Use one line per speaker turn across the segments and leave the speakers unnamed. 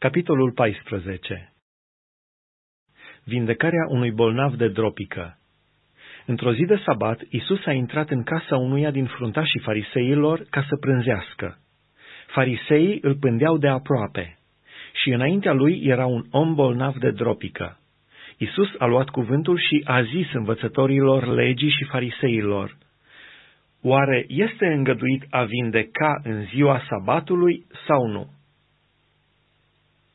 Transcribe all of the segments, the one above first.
Capitolul 14 Vindecarea unui bolnav de dropică Într-o zi de sabat, Isus a intrat în casa unuia din fruntașii fariseilor ca să prânzească. Fariseii îl pândeau de aproape și înaintea lui era un om bolnav de dropică. Isus a luat cuvântul și a zis învățătorilor legii și fariseilor, Oare este îngăduit a vindeca în ziua sabatului sau nu?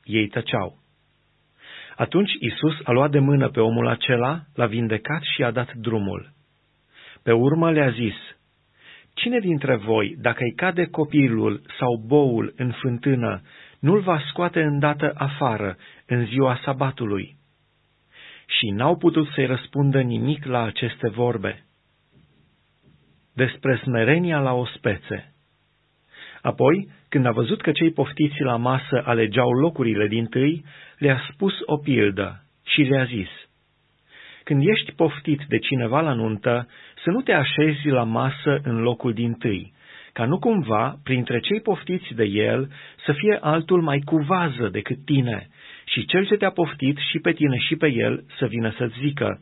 Ei tăceau. Atunci Isus a luat de mână pe omul acela, l-a vindecat și a dat drumul. Pe urmă le-a zis, Cine dintre voi, dacă îi cade copilul sau boul în fântână, nu-l va scoate îndată afară, în ziua sabatului? Și n-au putut să-i răspundă nimic la aceste vorbe. Despre smerenia la ospețe Apoi, când a văzut că cei poftiți la masă alegeau locurile din tâi, le-a spus o pildă și le-a zis, Când ești poftit de cineva la nuntă, să nu te așezi la masă în locul din tâi, ca nu cumva, printre cei poftiți de el, să fie altul mai cuvază decât tine, și cel ce te-a poftit și pe tine și pe el să vină să-ți zică,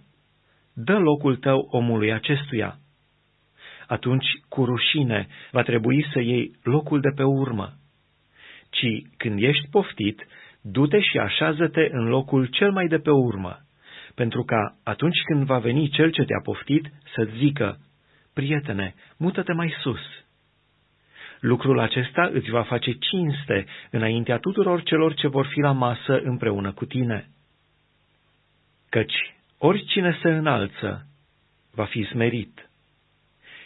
Dă locul tău omului acestuia atunci cu rușine va trebui să iei locul de pe urmă. Ci când ești poftit, du-te și așează-te în locul cel mai de pe urmă, pentru ca atunci când va veni cel ce te-a poftit să-ți zică, prietene, mută-te mai sus. Lucrul acesta îți va face cinste înaintea tuturor celor ce vor fi la masă împreună cu tine. Căci oricine se înalță va fi smerit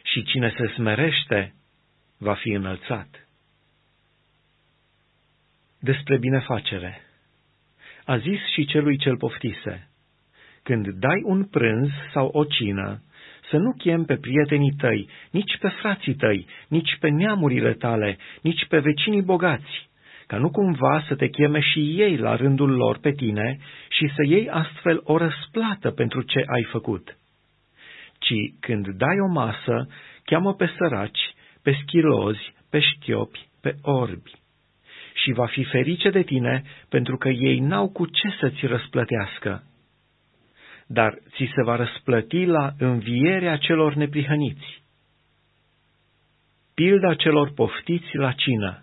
și cine se smerește va fi înălțat. Despre binefacere A zis și celui cel poftise, când dai un prânz sau o cină, să nu chem pe prietenii tăi, nici pe frații tăi, nici pe neamurile tale, nici pe vecinii bogați, ca nu cumva să te cheme și ei la rândul lor pe tine și să iei astfel o răsplată pentru ce ai făcut ci când dai o masă, cheamă pe săraci, pe schilozi, pe șchiopi, pe orbi. Și va fi ferice de tine, pentru că ei n-au cu ce să-ți răsplătească. Dar ți se va răsplăti la învierea celor neprihăniți. Pilda celor poftiți la cină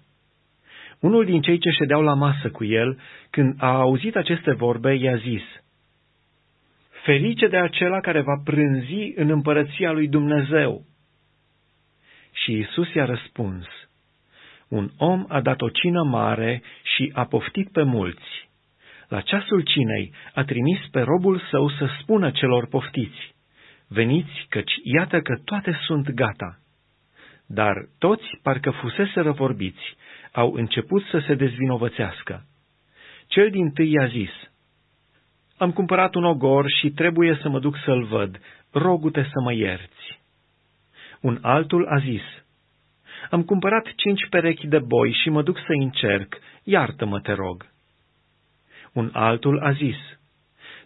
Unul din cei ce ședeau la masă cu el, când a auzit aceste vorbe, i-a zis – ferice de acela care va prânzi în împărăția lui Dumnezeu. Și Isus i-a răspuns, un om a dat o cină mare și a poftit pe mulți. La ceasul cinei a trimis pe robul său să spună celor poftiți, veniți căci iată că toate sunt gata. Dar toți, parcă fusese răvorbiți, au început să se dezvinovățească. Cel din tâi i-a zis, am cumpărat un ogor și trebuie să mă duc să-l văd, rogu-te să mă ierți. Un altul a zis, Am cumpărat cinci perechi de boi și mă duc să încerc, iartă-mă, te rog. Un altul a zis,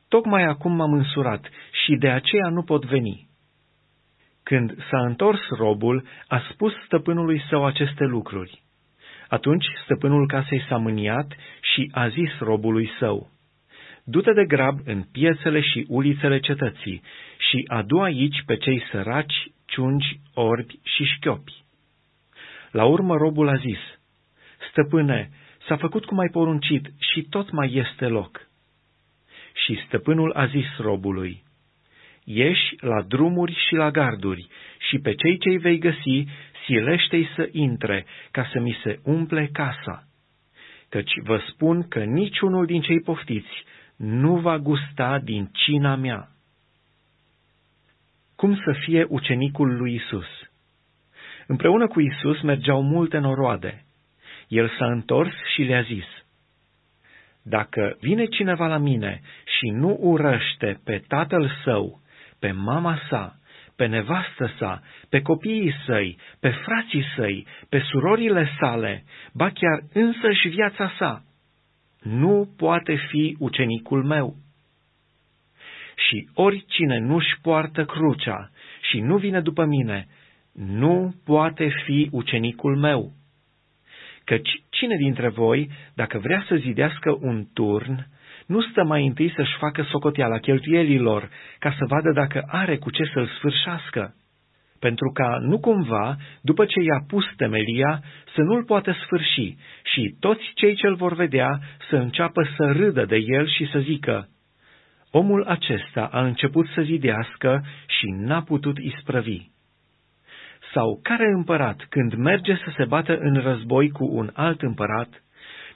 Tocmai acum m-am însurat și de aceea nu pot veni. Când s-a întors robul, a spus stăpânului său aceste lucruri. Atunci stăpânul casei s-a mâniat și a zis robului său, du-te de grab în piețele și ulițele cetății și adu aici pe cei săraci, ciungi, orbi și șchiopi. La urmă robul a zis, Stăpâne, s-a făcut cum ai poruncit și tot mai este loc. Și stăpânul a zis robului, Ieși la drumuri și la garduri și pe cei ce-i vei găsi, silește-i să intre, ca să mi se umple casa. Căci vă spun că niciunul din cei poftiți nu va gusta din cina mea. Cum să fie ucenicul lui Isus? Împreună cu Isus mergeau multe noroade. El s-a întors și le-a zis, Dacă vine cineva la mine și nu urăște pe tatăl său, pe mama sa, pe nevastă sa, pe copiii săi, pe frații săi, pe surorile sale, ba chiar însăși viața sa, nu poate fi ucenicul meu. Și oricine nu-și poartă crucea și nu vine după mine, nu poate fi ucenicul meu. Căci Cine dintre voi, dacă vrea să zidească un turn, nu stă mai întâi să-și facă socoteala cheltuielilor, ca să vadă dacă are cu ce să-l sfârșească? Pentru ca nu cumva, după ce i-a pus temelia, să nu-l poată sfârși și toți cei ce-l vor vedea să înceapă să râdă de el și să zică, Omul acesta a început să zidească și n-a putut isprăvi. Sau care împărat, când merge să se bată în război cu un alt împărat,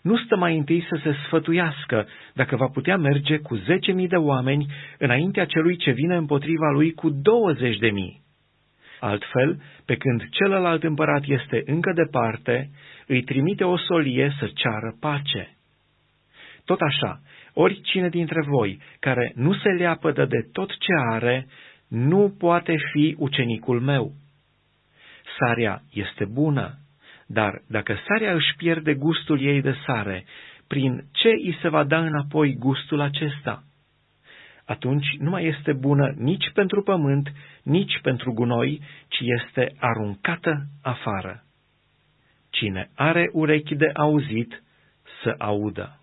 nu stă mai întâi să se sfătuiască dacă va putea merge cu zece mii de oameni înaintea celui ce vine împotriva lui cu douăzeci de mii? Altfel, pe când celălalt împărat este încă departe, îi trimite o solie să ceară pace. Tot așa, oricine dintre voi care nu se leapădă de tot ce are, nu poate fi ucenicul meu. Sarea este bună, dar dacă sarea își pierde gustul ei de sare, prin ce îi se va da înapoi gustul acesta? Atunci nu mai este bună nici pentru pământ, nici pentru gunoi, ci este aruncată afară. Cine are urechi de auzit, să audă.